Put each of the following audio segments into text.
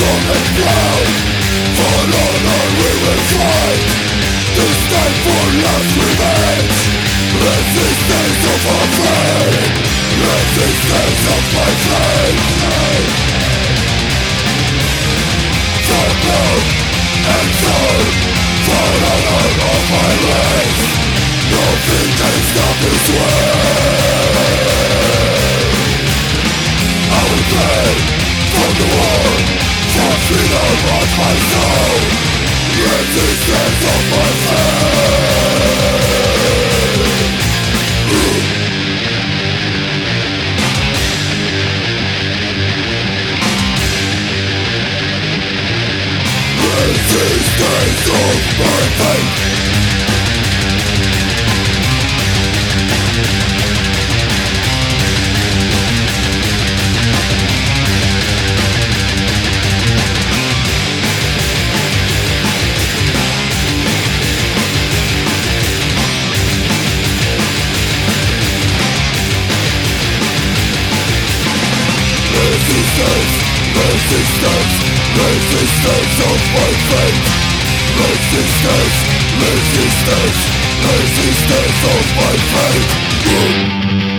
storm and For honor we will fight This time for last revenge Resistance of our fate Resistance of my fate For love and soul For honor of my race Nothing can stop this I will pay for the war. To freedom of my Resistance of my faith Resistance of my faith resistance Resistance Resistance of my faith Resistance Resistance Resistance of my faith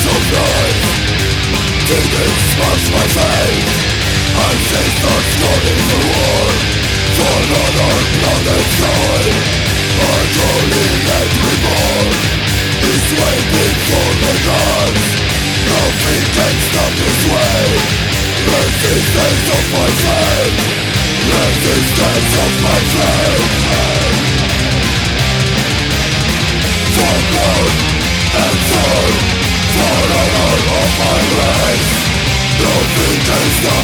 survive Demons smash my face And they start starting the For another planet side Our golden and reborn Is waiting for the gods Nothing can stop this way Resistance of my friend Resistance of my friend